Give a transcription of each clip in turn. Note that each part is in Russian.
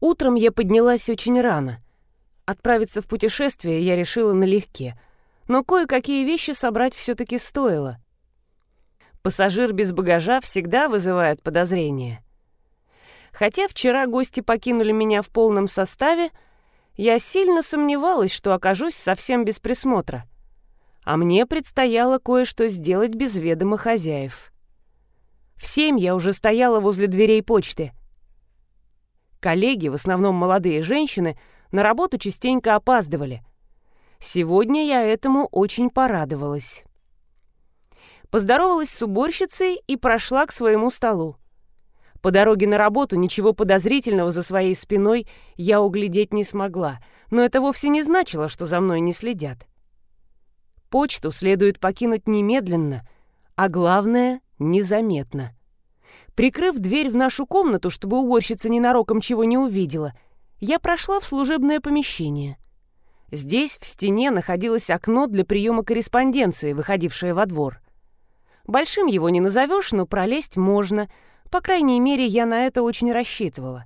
Утром я поднялась очень рано. Отправиться в путешествие я решила налегке, но кое-какие вещи собрать все-таки стоило. Пассажир без багажа всегда вызывает подозрения. Хотя вчера гости покинули меня в полном составе, я сильно сомневалась, что окажусь совсем без присмотра. А мне предстояло кое-что сделать без ведома хозяев. В семь я уже стояла возле дверей почты. Коллеги, в основном молодые женщины, на работу частенько опаздывали. Сегодня я этому очень порадовалась. Поздоровалась с уборщицей и прошла к своему столу. По дороге на работу ничего подозрительного за своей спиной я углядеть не смогла, но это вовсе не значило, что за мной не следят. Почту следует покинуть немедленно, а главное — незаметно. Прикрыв дверь в нашу комнату, чтобы уборщица ненароком чего не увидела, я прошла в служебное помещение. Здесь в стене находилось окно для приема корреспонденции, выходившее во двор. Большим его не назовешь, но пролезть можно — по крайней мере, я на это очень рассчитывала.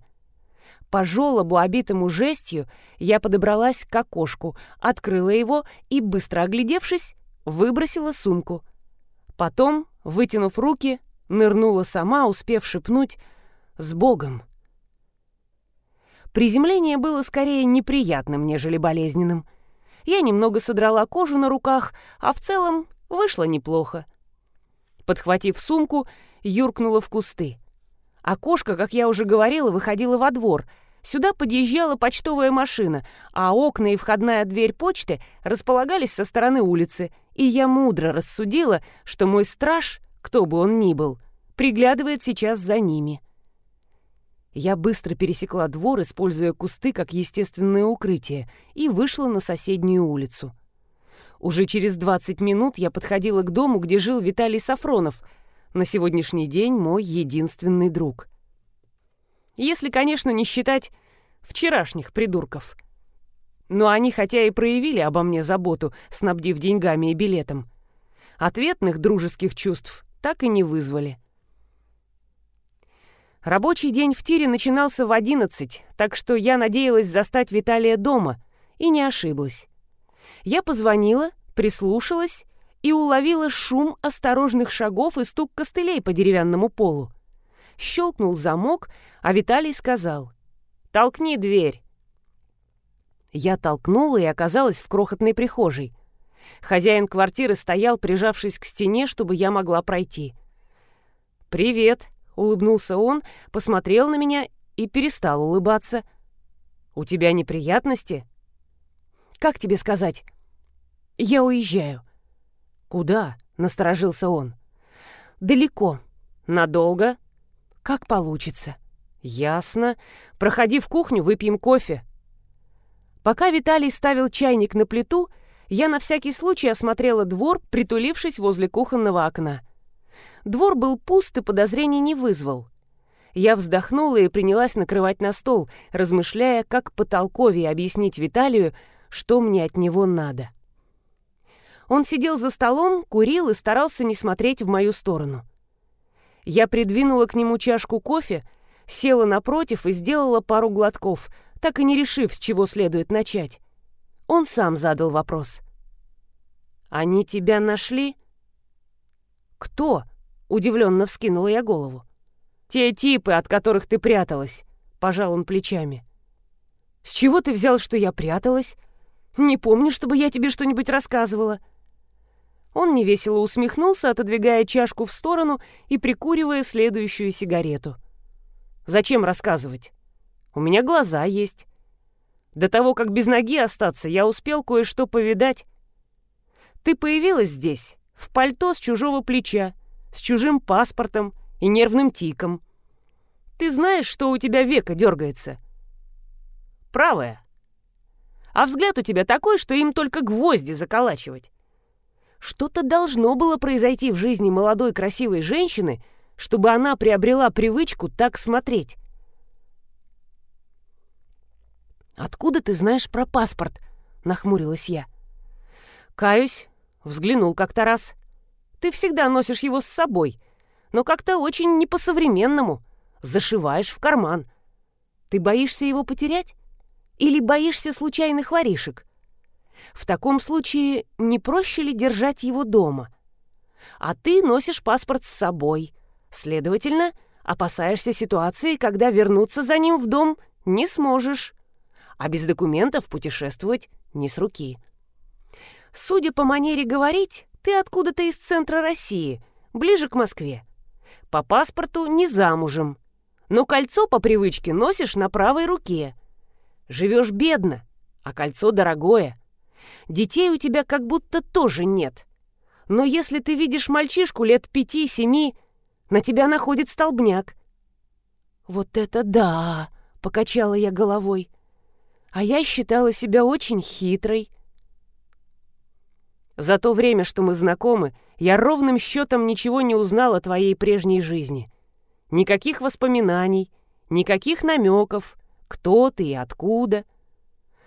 По желобу, обитому жестью, я подобралась к окошку, открыла его и, быстро оглядевшись, выбросила сумку. Потом, вытянув руки, нырнула сама, успев шепнуть «С Богом!». Приземление было скорее неприятным, нежели болезненным. Я немного содрала кожу на руках, а в целом вышло неплохо. Подхватив сумку, юркнула в кусты. Окошко, как я уже говорила, выходило во двор. Сюда подъезжала почтовая машина, а окна и входная дверь почты располагались со стороны улицы, и я мудро рассудила, что мой страж, кто бы он ни был, приглядывает сейчас за ними. Я быстро пересекла двор, используя кусты как естественное укрытие, и вышла на соседнюю улицу. Уже через 20 минут я подходила к дому, где жил Виталий Сафронов — на сегодняшний день мой единственный друг. Если, конечно, не считать вчерашних придурков. Но они хотя и проявили обо мне заботу, снабдив деньгами и билетом, ответных дружеских чувств так и не вызвали. Рабочий день в тире начинался в одиннадцать, так что я надеялась застать Виталия дома, и не ошиблась. Я позвонила, прислушалась и уловила шум осторожных шагов и стук костылей по деревянному полу. Щелкнул замок, а Виталий сказал «Толкни дверь». Я толкнула и оказалась в крохотной прихожей. Хозяин квартиры стоял, прижавшись к стене, чтобы я могла пройти. «Привет», — улыбнулся он, посмотрел на меня и перестал улыбаться. «У тебя неприятности?» «Как тебе сказать?» «Я уезжаю». «Куда?» — насторожился он. «Далеко. Надолго?» «Как получится». «Ясно. Проходи в кухню, выпьем кофе». Пока Виталий ставил чайник на плиту, я на всякий случай осмотрела двор, притулившись возле кухонного окна. Двор был пуст и подозрений не вызвал. Я вздохнула и принялась накрывать на стол, размышляя, как потолковее объяснить Виталию, что мне от него надо. Он сидел за столом, курил и старался не смотреть в мою сторону. Я придвинула к нему чашку кофе, села напротив и сделала пару глотков, так и не решив, с чего следует начать. Он сам задал вопрос. «Они тебя нашли?» «Кто?» — удивленно вскинула я голову. «Те типы, от которых ты пряталась», — пожал он плечами. «С чего ты взял, что я пряталась? Не помню, чтобы я тебе что-нибудь рассказывала». Он невесело усмехнулся, отодвигая чашку в сторону и прикуривая следующую сигарету. «Зачем рассказывать? У меня глаза есть. До того, как без ноги остаться, я успел кое-что повидать. Ты появилась здесь, в пальто с чужого плеча, с чужим паспортом и нервным тиком. Ты знаешь, что у тебя века дергается? Правая. А взгляд у тебя такой, что им только гвозди заколачивать. Что-то должно было произойти в жизни молодой красивой женщины, чтобы она приобрела привычку так смотреть. «Откуда ты знаешь про паспорт?» — нахмурилась я. «Каюсь», — взглянул как-то раз. «Ты всегда носишь его с собой, но как-то очень не по-современному. Зашиваешь в карман. Ты боишься его потерять? Или боишься случайных воришек? В таком случае не проще ли держать его дома? А ты носишь паспорт с собой. Следовательно, опасаешься ситуации, когда вернуться за ним в дом не сможешь. А без документов путешествовать не с руки. Судя по манере говорить, ты откуда-то из центра России, ближе к Москве. По паспорту не замужем. Но кольцо по привычке носишь на правой руке. Живешь бедно, а кольцо дорогое. Детей у тебя как будто тоже нет. Но если ты видишь мальчишку лет пяти-семи, на тебя находит столбняк. «Вот это да!» — покачала я головой. «А я считала себя очень хитрой». За то время, что мы знакомы, я ровным счетом ничего не узнал о твоей прежней жизни. Никаких воспоминаний, никаких намеков, кто ты и откуда.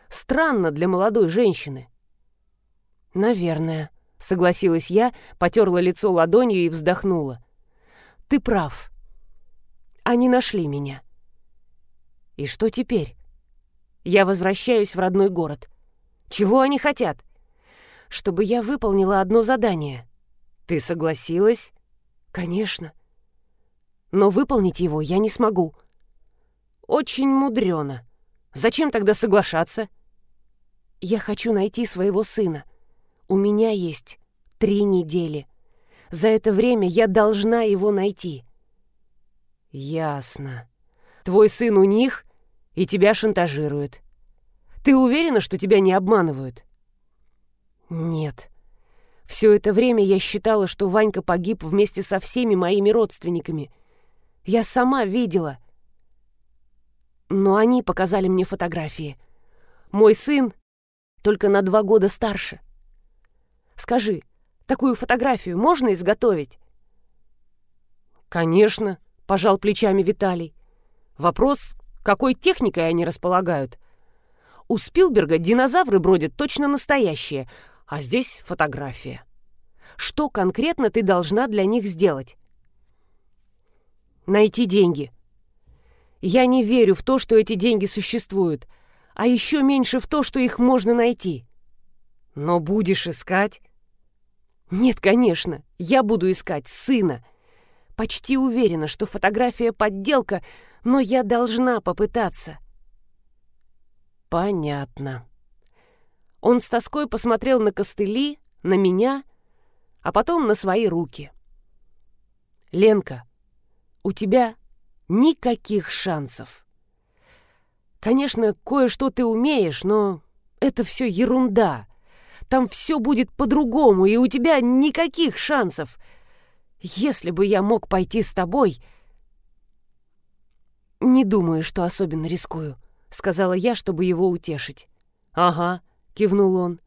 Странно для молодой женщины. «Наверное», — согласилась я, потерла лицо ладонью и вздохнула. «Ты прав. Они нашли меня. И что теперь? Я возвращаюсь в родной город. Чего они хотят? Чтобы я выполнила одно задание. Ты согласилась? Конечно. Но выполнить его я не смогу. Очень мудрено. Зачем тогда соглашаться? Я хочу найти своего сына. У меня есть три недели. За это время я должна его найти. Ясно. Твой сын у них и тебя шантажирует. Ты уверена, что тебя не обманывают? Нет. Все это время я считала, что Ванька погиб вместе со всеми моими родственниками. Я сама видела. Но они показали мне фотографии. Мой сын только на два года старше. Скажи, такую фотографию можно изготовить?» «Конечно», — пожал плечами Виталий. «Вопрос, какой техникой они располагают? У Спилберга динозавры бродят точно настоящие, а здесь фотография. Что конкретно ты должна для них сделать?» «Найти деньги. Я не верю в то, что эти деньги существуют, а еще меньше в то, что их можно найти. Но будешь искать? Нет, конечно, я буду искать сына. Почти уверена, что фотография подделка, но я должна попытаться. Понятно. Он с тоской посмотрел на костыли, на меня, а потом на свои руки. Ленка, у тебя никаких шансов. Конечно, кое-что ты умеешь, но это все ерунда. Там все будет по-другому, и у тебя никаких шансов. Если бы я мог пойти с тобой... «Не думаю, что особенно рискую», — сказала я, чтобы его утешить. «Ага», — кивнул он.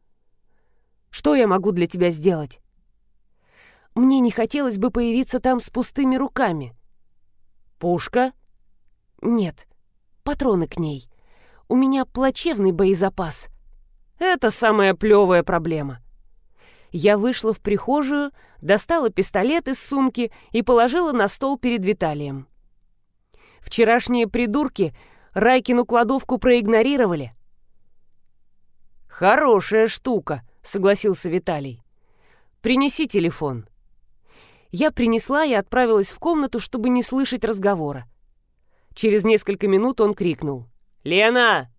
«Что я могу для тебя сделать?» «Мне не хотелось бы появиться там с пустыми руками». «Пушка?» «Нет, патроны к ней. У меня плачевный боезапас». Это самая плевая проблема. Я вышла в прихожую, достала пистолет из сумки и положила на стол перед Виталием. Вчерашние придурки Райкину кладовку проигнорировали. «Хорошая штука», — согласился Виталий. «Принеси телефон». Я принесла и отправилась в комнату, чтобы не слышать разговора. Через несколько минут он крикнул. «Лена,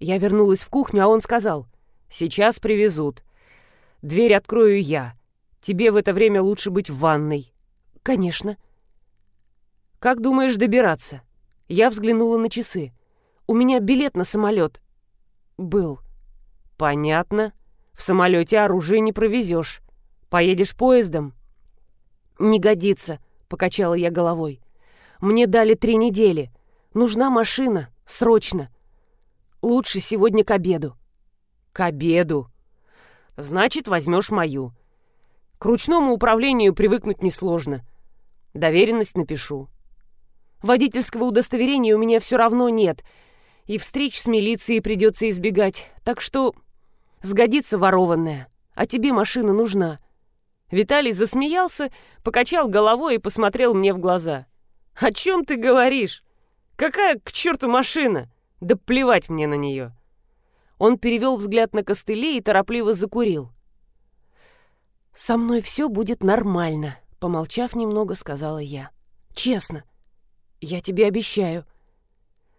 я вернулась в кухню, а он сказал, «Сейчас привезут. Дверь открою я. Тебе в это время лучше быть в ванной». «Конечно». «Как думаешь добираться?» Я взглянула на часы. «У меня билет на самолет». «Был». «Понятно. В самолете оружие не провезешь. Поедешь поездом?» «Не годится», — покачала я головой. «Мне дали три недели. Нужна машина. Срочно. Лучше сегодня к обеду». «К обеду?» «Значит, возьмешь мою. К ручному управлению привыкнуть несложно. Доверенность напишу. Водительского удостоверения у меня все равно нет, и встреч с милицией придется избегать, так что сгодится ворованная, а тебе машина нужна». Виталий засмеялся, покачал головой и посмотрел мне в глаза. «О чем ты говоришь? Какая к черту машина? Да плевать мне на нее. Он перевел взгляд на костыли и торопливо закурил. «Со мной все будет нормально», — помолчав немного, сказала я. «Честно. Я тебе обещаю.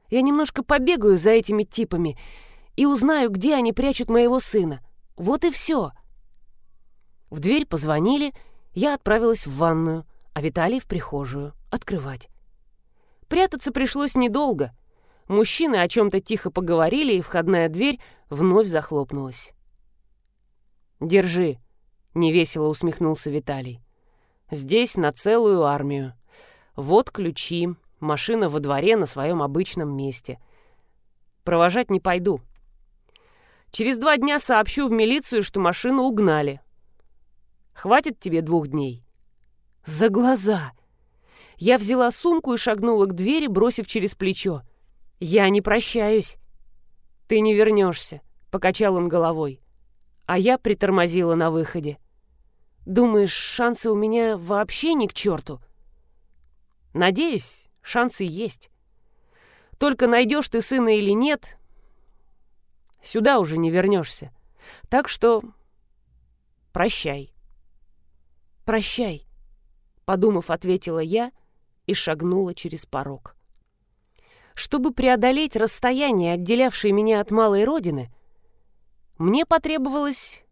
Я немножко побегаю за этими типами и узнаю, где они прячут моего сына. Вот и все». В дверь позвонили, я отправилась в ванную, а Виталий в прихожую открывать. Прятаться пришлось недолго. Мужчины о чем-то тихо поговорили, и входная дверь вновь захлопнулась. «Держи», — невесело усмехнулся Виталий. «Здесь на целую армию. Вот ключи, машина во дворе на своем обычном месте. Провожать не пойду. Через два дня сообщу в милицию, что машину угнали. Хватит тебе двух дней?» «За глаза!» Я взяла сумку и шагнула к двери, бросив через плечо. «Я не прощаюсь». «Ты не вернешься», — покачал он головой. А я притормозила на выходе. «Думаешь, шансы у меня вообще ни к черту?» «Надеюсь, шансы есть. Только найдешь ты сына или нет, сюда уже не вернешься. Так что прощай». «Прощай», — подумав, ответила я и шагнула через порог. Чтобы преодолеть расстояние, отделявшее меня от малой родины, мне потребовалось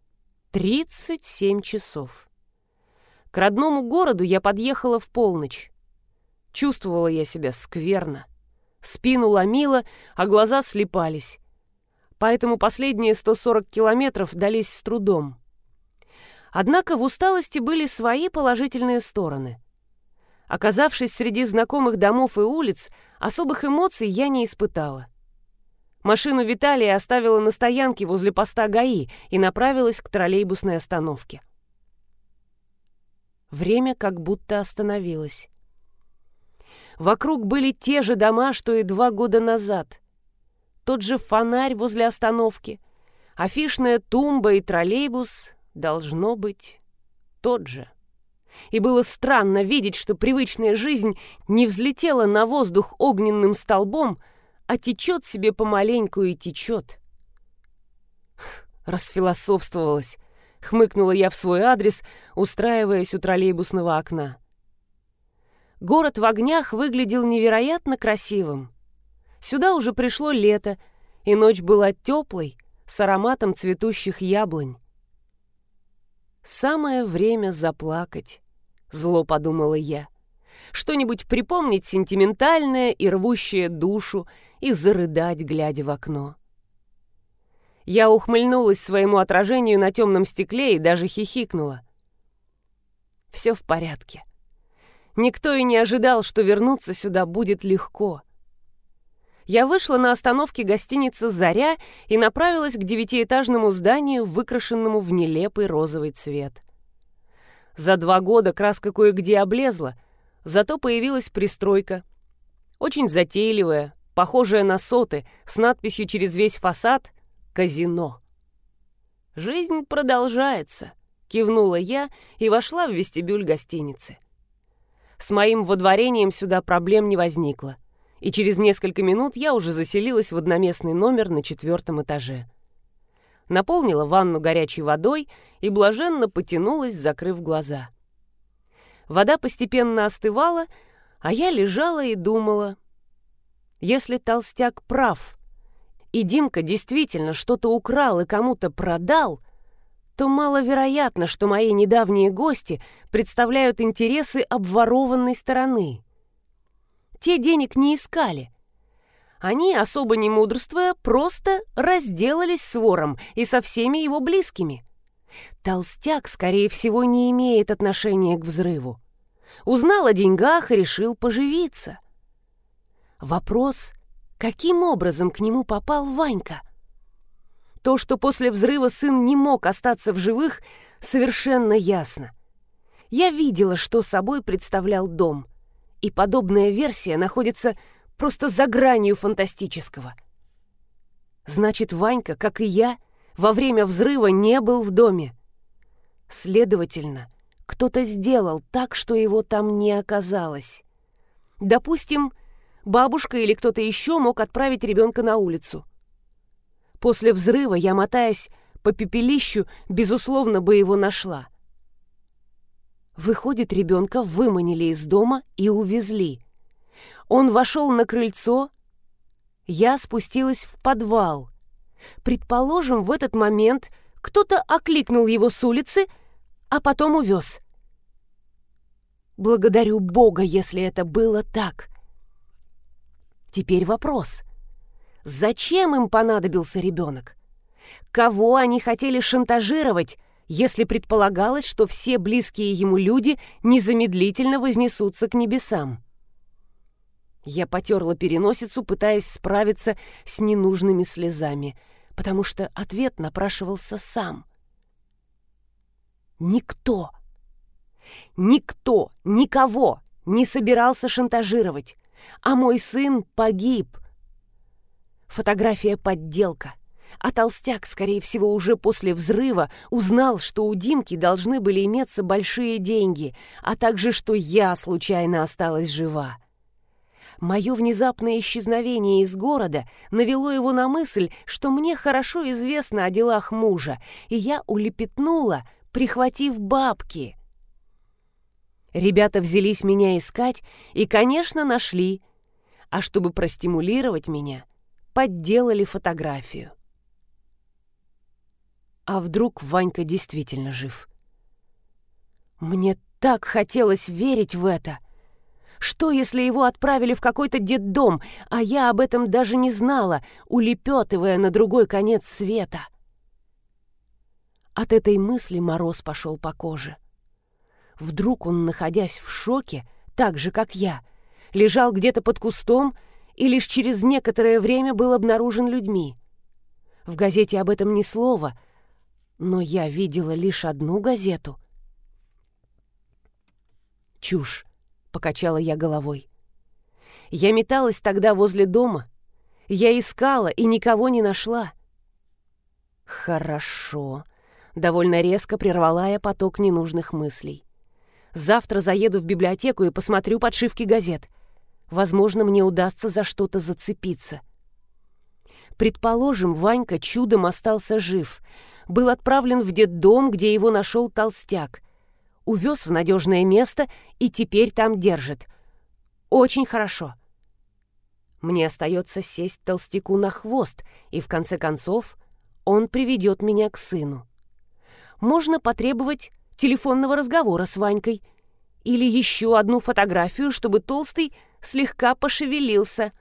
37 часов. К родному городу я подъехала в полночь. Чувствовала я себя скверно. Спину ломила, а глаза слепались. Поэтому последние 140 километров дались с трудом. Однако в усталости были свои положительные стороны. Оказавшись среди знакомых домов и улиц, особых эмоций я не испытала. Машину Виталия оставила на стоянке возле поста ГАИ и направилась к троллейбусной остановке. Время как будто остановилось. Вокруг были те же дома, что и два года назад. Тот же фонарь возле остановки, афишная тумба и троллейбус должно быть тот же и было странно видеть, что привычная жизнь не взлетела на воздух огненным столбом, а течет себе помаленьку и течет. Расфилософствовалась, хмыкнула я в свой адрес, устраиваясь у троллейбусного окна. Город в огнях выглядел невероятно красивым. Сюда уже пришло лето, и ночь была теплой, с ароматом цветущих яблонь. Самое время заплакать. Зло подумала я. Что-нибудь припомнить сентиментальное и рвущее душу и зарыдать, глядя в окно. Я ухмыльнулась своему отражению на темном стекле и даже хихикнула. Все в порядке. Никто и не ожидал, что вернуться сюда будет легко. Я вышла на остановке гостиницы «Заря» и направилась к девятиэтажному зданию, выкрашенному в нелепый розовый цвет. За два года краска кое-где облезла, зато появилась пристройка. Очень затейливая, похожая на соты, с надписью через весь фасад «Казино». «Жизнь продолжается», — кивнула я и вошла в вестибюль гостиницы. С моим водворением сюда проблем не возникло, и через несколько минут я уже заселилась в одноместный номер на четвертом этаже наполнила ванну горячей водой и блаженно потянулась, закрыв глаза. Вода постепенно остывала, а я лежала и думала. Если толстяк прав, и Димка действительно что-то украл и кому-то продал, то маловероятно, что мои недавние гости представляют интересы обворованной стороны. Те денег не искали — они, особо не мудрствуя, просто разделались с вором и со всеми его близкими. Толстяк, скорее всего, не имеет отношения к взрыву. Узнал о деньгах и решил поживиться. Вопрос, каким образом к нему попал Ванька? То, что после взрыва сын не мог остаться в живых, совершенно ясно. Я видела, что собой представлял дом, и подобная версия находится просто за гранью фантастического. Значит, Ванька, как и я, во время взрыва не был в доме. Следовательно, кто-то сделал так, что его там не оказалось. Допустим, бабушка или кто-то еще мог отправить ребенка на улицу. После взрыва я, мотаясь по пепелищу, безусловно бы его нашла. Выходит, ребенка выманили из дома и увезли. Он вошел на крыльцо, я спустилась в подвал. Предположим, в этот момент кто-то окликнул его с улицы, а потом увез. Благодарю Бога, если это было так. Теперь вопрос. Зачем им понадобился ребенок? Кого они хотели шантажировать, если предполагалось, что все близкие ему люди незамедлительно вознесутся к небесам? Я потерла переносицу, пытаясь справиться с ненужными слезами, потому что ответ напрашивался сам. Никто, никто, никого не собирался шантажировать, а мой сын погиб. Фотография подделка. А толстяк, скорее всего, уже после взрыва узнал, что у Димки должны были иметься большие деньги, а также, что я случайно осталась жива. Мое внезапное исчезновение из города навело его на мысль, что мне хорошо известно о делах мужа, и я улепетнула, прихватив бабки. Ребята взялись меня искать и, конечно, нашли, а чтобы простимулировать меня, подделали фотографию. А вдруг Ванька действительно жив? Мне так хотелось верить в это — что, если его отправили в какой-то детдом, а я об этом даже не знала, улепетывая на другой конец света? От этой мысли мороз пошел по коже. Вдруг он, находясь в шоке, так же, как я, лежал где-то под кустом и лишь через некоторое время был обнаружен людьми. В газете об этом ни слова, но я видела лишь одну газету. Чушь. — покачала я головой. Я металась тогда возле дома. Я искала и никого не нашла. Хорошо. Довольно резко прервала я поток ненужных мыслей. Завтра заеду в библиотеку и посмотрю подшивки газет. Возможно, мне удастся за что-то зацепиться. Предположим, Ванька чудом остался жив. Был отправлен в детдом, где его нашел толстяк увез в надежное место и теперь там держит. Очень хорошо. Мне остается сесть толстяку на хвост, и в конце концов он приведет меня к сыну. Можно потребовать телефонного разговора с Ванькой или еще одну фотографию, чтобы толстый слегка пошевелился.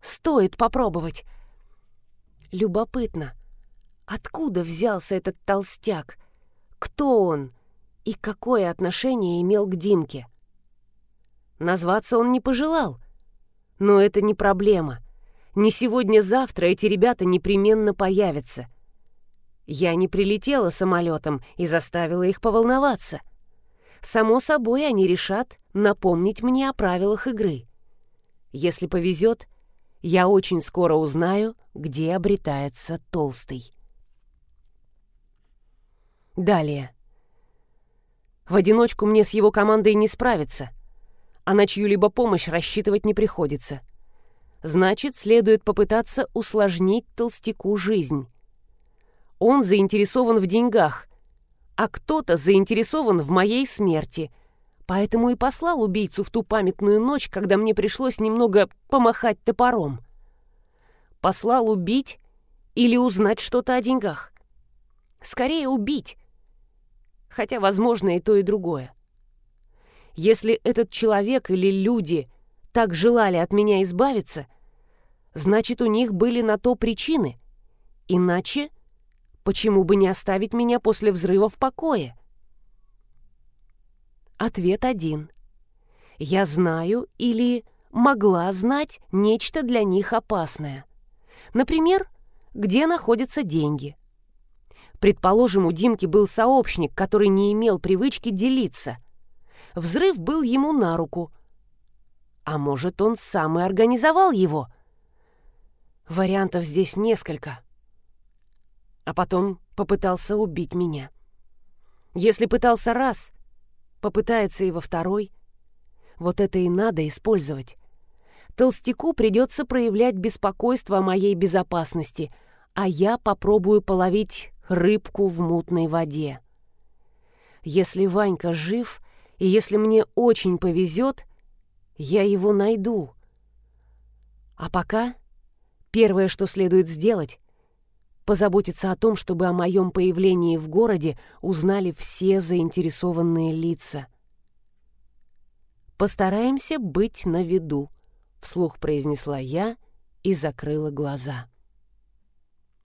Стоит попробовать. Любопытно, откуда взялся этот толстяк? Кто он? и какое отношение имел к Димке. Назваться он не пожелал. Но это не проблема. Не сегодня-завтра эти ребята непременно появятся. Я не прилетела самолетом и заставила их поволноваться. Само собой, они решат напомнить мне о правилах игры. Если повезет, я очень скоро узнаю, где обретается Толстый. Далее. В одиночку мне с его командой не справиться, а на чью-либо помощь рассчитывать не приходится. Значит, следует попытаться усложнить толстяку жизнь. Он заинтересован в деньгах, а кто-то заинтересован в моей смерти, поэтому и послал убийцу в ту памятную ночь, когда мне пришлось немного помахать топором. Послал убить или узнать что-то о деньгах. Скорее убить, хотя, возможно, и то, и другое. Если этот человек или люди так желали от меня избавиться, значит, у них были на то причины. Иначе почему бы не оставить меня после взрыва в покое? Ответ один. Я знаю или могла знать нечто для них опасное. Например, где находятся деньги – Предположим, у Димки был сообщник, который не имел привычки делиться. Взрыв был ему на руку. А может, он сам и организовал его? Вариантов здесь несколько. А потом попытался убить меня. Если пытался раз, попытается и во второй. Вот это и надо использовать. Толстяку придется проявлять беспокойство о моей безопасности, а я попробую половить рыбку в мутной воде. Если Ванька жив, и если мне очень повезет, я его найду. А пока первое, что следует сделать, позаботиться о том, чтобы о моем появлении в городе узнали все заинтересованные лица. «Постараемся быть на виду», — вслух произнесла я и закрыла глаза.